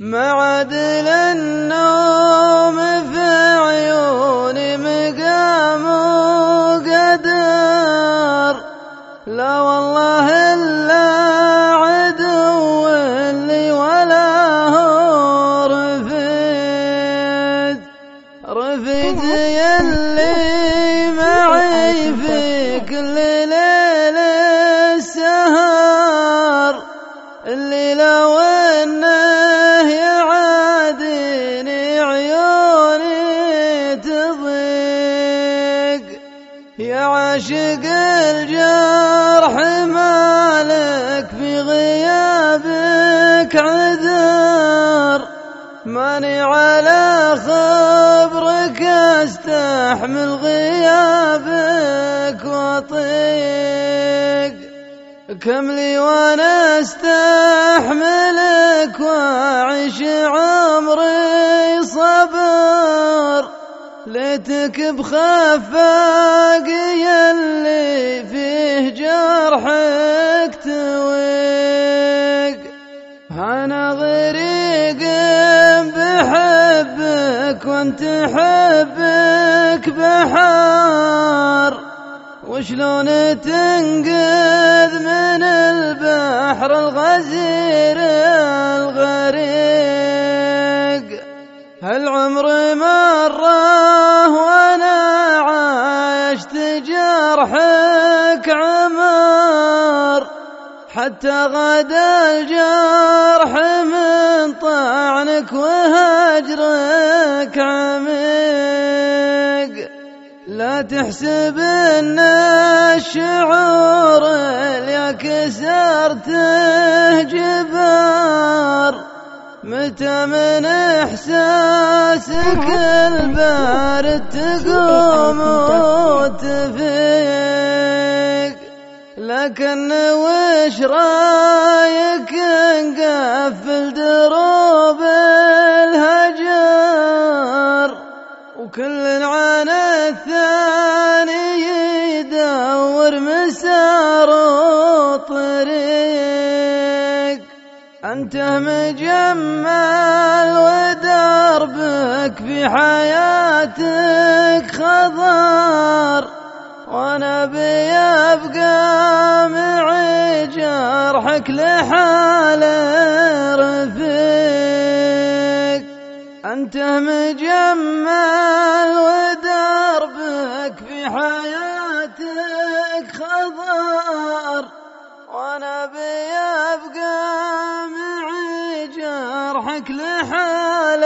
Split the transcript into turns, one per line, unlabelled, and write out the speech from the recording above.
معدل النوم في عيوني مقام وقدر. لا والله إلا عدو لي ولا هو رفيد. رفيد يلي معي في كل ليل السهر اللي لو عاشق الجرح مالك في غيابك عذر. ماني على خبرك استحمل غيابك واطيق كم لي وأنا استحملك ليتك بخفاق يلي فيه جرحك تويق. أنا غريق بحبك وأنت حبك بحار. وشلون تنقذ من البحر الغزير الغريق؟ هالعمر مرة حتى غدا الجرح من طعنك وهجرك عميق. لا تحسب أن الشعور اللي كسرته جبار متى من إحساسك البارد تقوم وتفيق؟ لكن وش رايك نقفل دروب الهجر وكل عن الثاني يدور مسار طريق أنت مجمل ودربك في حياتك خضر وأنا بيبقى معي جرحك لحال رفيق. أنت مجمل ودربك في حياتك خضر وأنا بيبقى معي جرحك لحال